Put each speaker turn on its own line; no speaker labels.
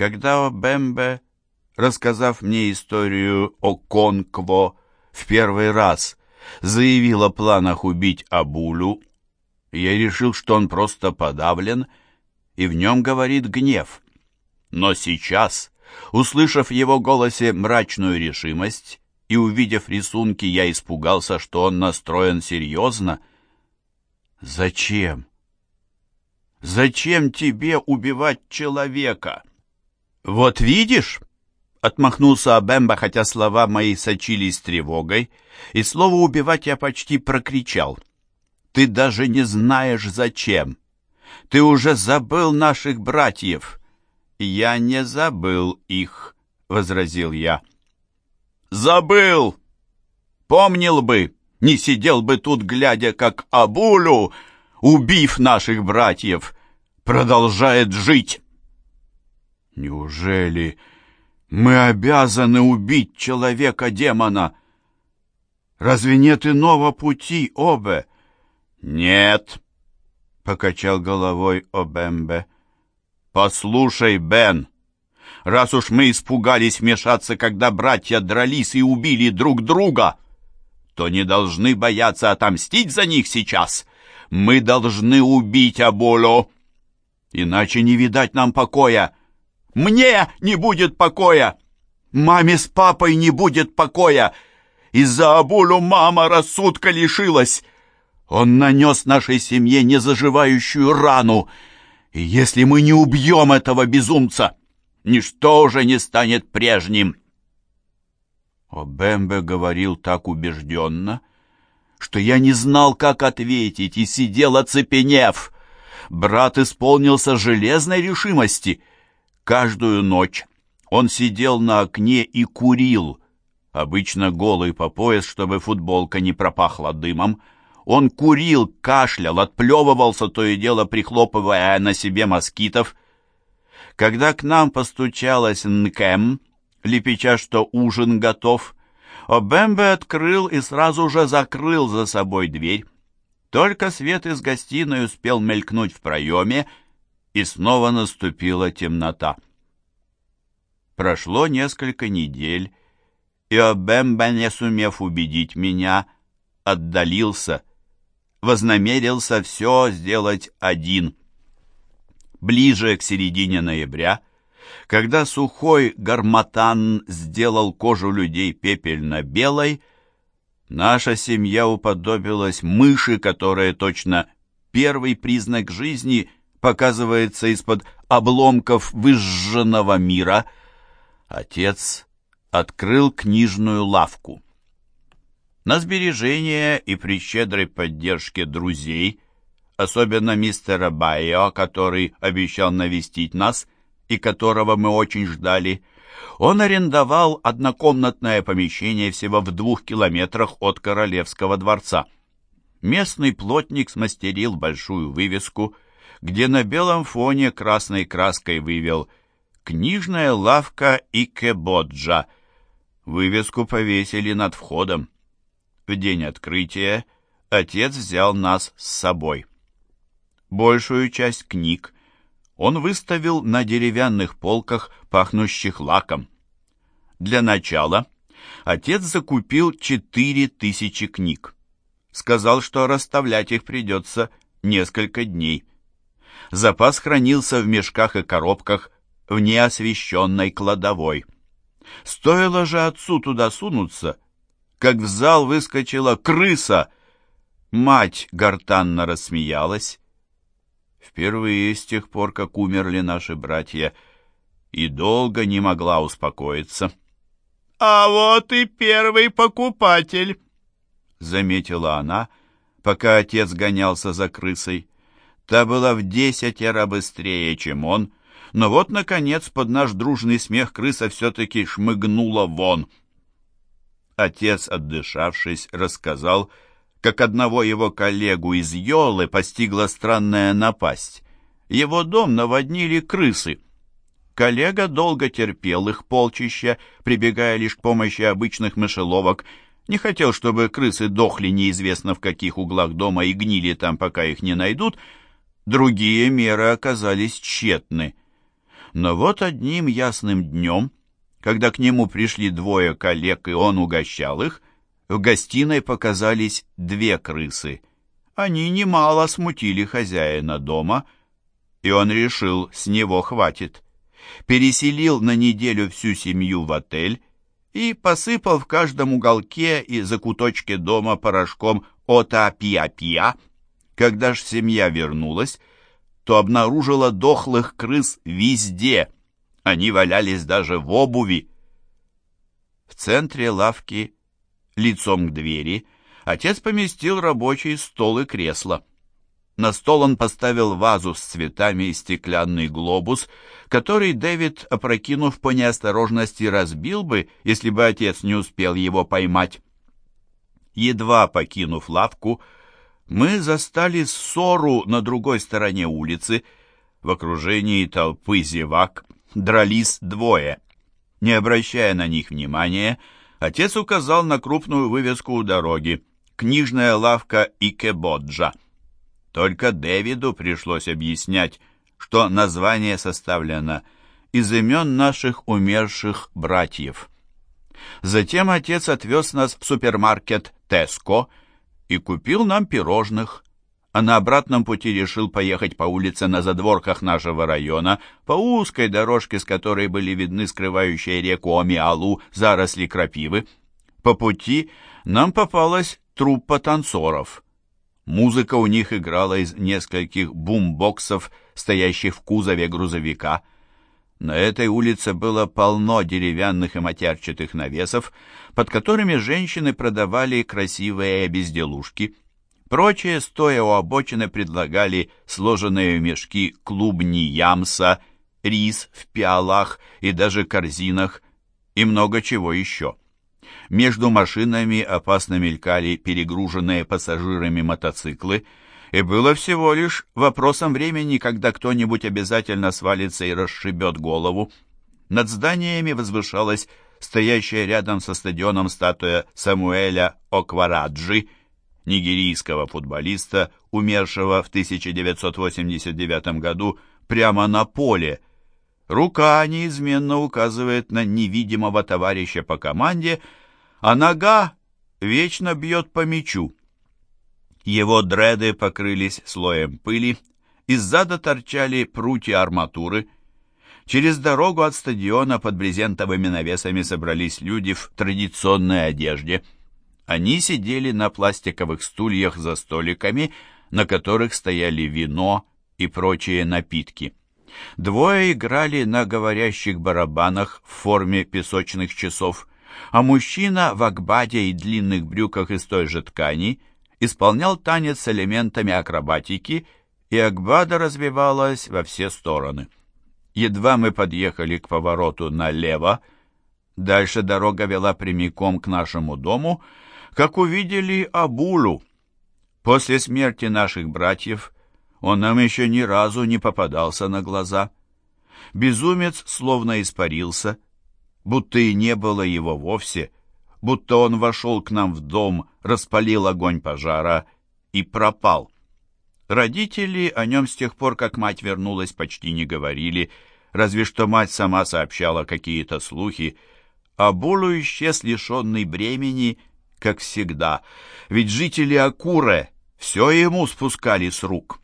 Когда Бембе, рассказав мне историю о Конкво, в первый раз заявил о планах убить Абулю, я решил, что он просто подавлен, и в нем говорит гнев. Но сейчас, услышав в его голосе мрачную решимость и увидев рисунки, я испугался, что он настроен серьезно. «Зачем? Зачем тебе убивать человека?» «Вот видишь?» — отмахнулся Абемба, хотя слова мои сочились тревогой, и слово «убивать» я почти прокричал. «Ты даже не знаешь, зачем. Ты уже забыл наших братьев». «Я не забыл их», — возразил я. «Забыл! Помнил бы, не сидел бы тут, глядя, как Абулю, убив наших братьев, продолжает жить». «Неужели мы обязаны убить человека-демона? Разве нет иного пути, Обе?» «Нет», — покачал головой Обембе. «Послушай, Бен, раз уж мы испугались вмешаться, когда братья дрались и убили друг друга, то не должны бояться отомстить за них сейчас. Мы должны убить Аболо, иначе не видать нам покоя. Мне не будет покоя, маме с папой не будет покоя. Из-за Абулю мама рассудка лишилась. Он нанес нашей семье незаживающую рану, и если мы не убьем этого безумца, ничто уже не станет прежним. Обембе говорил так убежденно, что я не знал, как ответить, и сидел оцепенев. Брат исполнился железной решимости. Каждую ночь он сидел на окне и курил, обычно голый по пояс, чтобы футболка не пропахла дымом, он курил, кашлял, отплевывался, то и дело прихлопывая на себе москитов. Когда к нам постучалась Нкэм, лепеча, что ужин готов, Обембе открыл и сразу же закрыл за собой дверь. Только свет из гостиной успел мелькнуть в проеме, и снова наступила темнота. Прошло несколько недель, и Обембе, не сумев убедить меня, отдалился — вознамерился все сделать один. Ближе к середине ноября, когда сухой гарматан сделал кожу людей пепельно-белой, наша семья уподобилась мыши, которая точно первый признак жизни показывается из-под обломков выжженного мира. Отец открыл книжную лавку. На сбережения и при щедрой поддержке друзей, особенно мистера Байо, который обещал навестить нас и которого мы очень ждали, он арендовал однокомнатное помещение всего в двух километрах от Королевского дворца. Местный плотник смастерил большую вывеску, где на белом фоне красной краской вывел «Книжная лавка Икебоджа». Вывеску повесили над входом. В день открытия отец взял нас с собой. Большую часть книг он выставил на деревянных полках, пахнущих лаком. Для начала отец закупил четыре тысячи книг. Сказал, что расставлять их придется несколько дней. Запас хранился в мешках и коробках в неосвещенной кладовой. Стоило же отцу туда сунуться — как в зал выскочила крыса. Мать гортанно рассмеялась. Впервые с тех пор, как умерли наши братья, и долго не могла успокоиться. «А вот и первый покупатель!» — заметила она, пока отец гонялся за крысой. Та была в десятеро быстрее, чем он, но вот, наконец, под наш дружный смех крыса все-таки шмыгнула вон — Отец, отдышавшись, рассказал, как одного его коллегу из Йолы постигла странная напасть. Его дом наводнили крысы. Коллега долго терпел их полчища, прибегая лишь к помощи обычных мышеловок, не хотел, чтобы крысы дохли неизвестно в каких углах дома и гнили там, пока их не найдут. Другие меры оказались тщетны. Но вот одним ясным днем, когда к нему пришли двое коллег, и он угощал их, в гостиной показались две крысы. Они немало смутили хозяина дома, и он решил, с него хватит. Переселил на неделю всю семью в отель и посыпал в каждом уголке и закуточке дома порошком ота-пия-пия. Когда ж семья вернулась, то обнаружила дохлых крыс везде. Они валялись даже в обуви. В центре лавки, лицом к двери, отец поместил рабочий стол и кресло. На стол он поставил вазу с цветами и стеклянный глобус, который Дэвид, опрокинув по неосторожности, разбил бы, если бы отец не успел его поймать. Едва покинув лавку, мы застали ссору на другой стороне улицы. В окружении толпы зевак дрались двое. Не обращая на них внимания, отец указал на крупную вывеску у дороги «Книжная лавка Икебоджа». Только Дэвиду пришлось объяснять, что название составлено из имен наших умерших братьев. Затем отец отвез нас в супермаркет «Теско» и купил нам пирожных, а на обратном пути решил поехать по улице на задворках нашего района, по узкой дорожке, с которой были видны скрывающие реку Омиалу заросли крапивы. По пути нам попалась труппа танцоров — Музыка у них играла из нескольких бумбоксов, стоящих в кузове грузовика. На этой улице было полно деревянных и матерчатых навесов, под которыми женщины продавали красивые безделушки. Прочие, стоя у обочины, предлагали сложенные в мешки клубни ямса, рис в пиалах и даже корзинах, и много чего еще. Между машинами опасно мелькали перегруженные пассажирами мотоциклы, и было всего лишь вопросом времени, когда кто-нибудь обязательно свалится и расшибет голову. Над зданиями возвышалась стоящая рядом со стадионом статуя Самуэля Оквараджи, нигерийского футболиста, умершего в 1989 году прямо на поле. Рука неизменно указывает на невидимого товарища по команде – а нога вечно бьет по мячу. Его дреды покрылись слоем пыли, из зада торчали прутья арматуры. Через дорогу от стадиона под брезентовыми навесами собрались люди в традиционной одежде. Они сидели на пластиковых стульях за столиками, на которых стояли вино и прочие напитки. Двое играли на говорящих барабанах в форме песочных часов а мужчина в акбаде и длинных брюках из той же ткани исполнял танец с элементами акробатики, и акбада развивалась во все стороны. Едва мы подъехали к повороту налево, дальше дорога вела прямиком к нашему дому, как увидели Абулу. После смерти наших братьев он нам еще ни разу не попадался на глаза. Безумец словно испарился — будто и не было его вовсе, будто он вошел к нам в дом, распалил огонь пожара и пропал. Родители о нем с тех пор, как мать вернулась, почти не говорили, разве что мать сама сообщала какие-то слухи, а Булу исчез лишенный бремени, как всегда, ведь жители Акуре все ему спускали с рук.